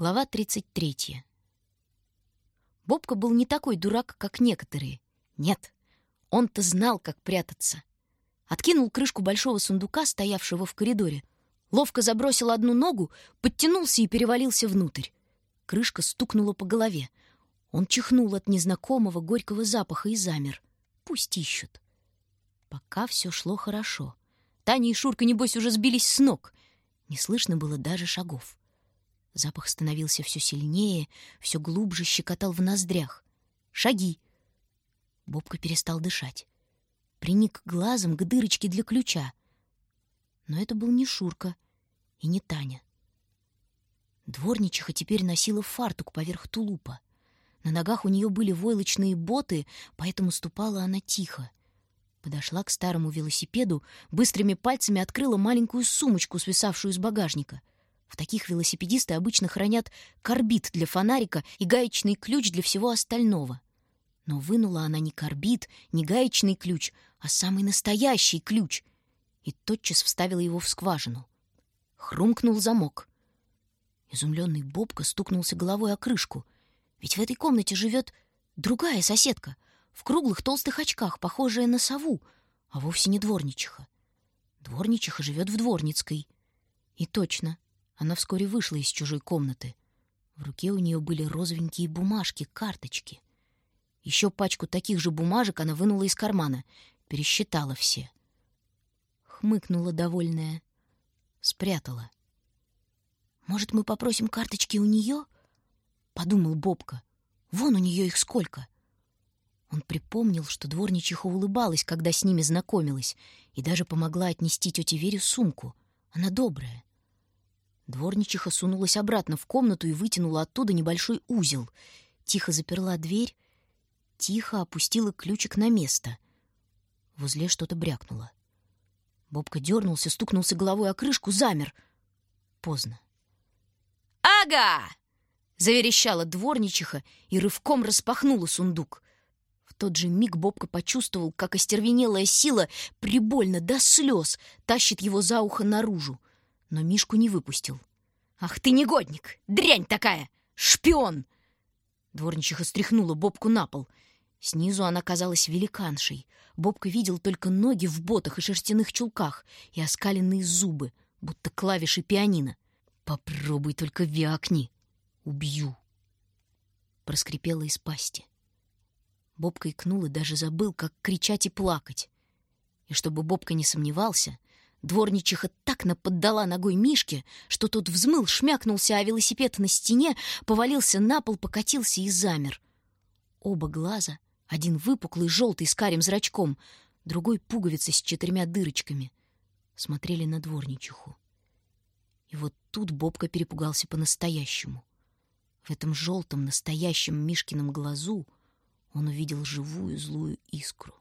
Глава 33. Бобка был не такой дурак, как некоторые. Нет, он-то знал, как прятаться. Откинул крышку большого сундука, стоявшего в коридоре, ловко забросил одну ногу, подтянулся и перевалился внутрь. Крышка стукнула по голове. Он чихнул от незнакомого горького запаха и замер. Пусть ищут. Пока все шло хорошо. Таня и Шурка, небось, уже сбились с ног. Не слышно было даже шагов. Запах становился все сильнее, все глубже щекотал в ноздрях. Шаги. Бобка перестал дышать. Приник глазом к дырочке для ключа. Но это был не Шурка и не Таня. Дворничиха теперь носила фартук поверх тулупа. На ногах у нее были войлочные боты, поэтому ступала она тихо. Подошла к старому велосипеду, быстрыми пальцами открыла маленькую сумочку, свисавшую из багажника — в таких велосипедисты обычно хранят карбид для фонарика и гаечный ключ для всего остального. Но вынула она не карбид, не гаечный ключ, а самый настоящий ключ и тотчас вставила его в скважину. Хрумкнул замок. Изумленный Бобка стукнулся головой о крышку. Ведь в этой комнате живет другая соседка, в круглых толстых очках, похожая на сову, а вовсе не дворничиха. Дворничиха живет в Дворницкой. И точно, она вскоре вышла из чужой комнаты. В руке у нее были розовенькие бумажки, карточки. Еще пачку таких же бумажек она вынула из кармана, пересчитала все. Хмыкнула довольная, спрятала. «Может, мы попросим карточки у нее?» — подумал Бобка. «Вон у нее их сколько!» Он припомнил, что дворничиха улыбалась, когда с ними знакомилась, и даже помогла отнести тете Вере сумку. Она добрая. Дворничиха сунулась обратно в комнату и вытянула оттуда небольшой узел. Тихо заперла дверь, тихо опустила ключик на место. В узле что-то брякнуло. Бобка дернулся, стукнулся головой о крышку, замер. Поздно. «Ага!» — заверещала дворничиха и рывком распахнула сундук. В тот же миг Бобка почувствовал, как остервенелая сила прибольно до слез тащит его за ухо наружу но Мишку не выпустил. «Ах ты негодник! Дрянь такая! Шпион!» Дворничиха стряхнула Бобку на пол. Снизу она казалась великаншей. Бобка видел только ноги в ботах и шерстяных чулках и оскаленные зубы, будто клавиши пианино. «Попробуй только вякни! Убью!» Проскрипела из пасти. Бобка икнул и даже забыл, как кричать и плакать. И чтобы Бобка не сомневался, Дворничиха так наподдала ногой Мишке, что тот взмыл, шмякнулся о велосипед на стене, повалился на пол, покатился и замер. Оба глаза, один выпуклый, желтый, с карим зрачком, другой пуговицей с четырьмя дырочками, смотрели на дворничиху. И вот тут Бобка перепугался по-настоящему. В этом желтом, настоящем Мишкином глазу он увидел живую злую искру.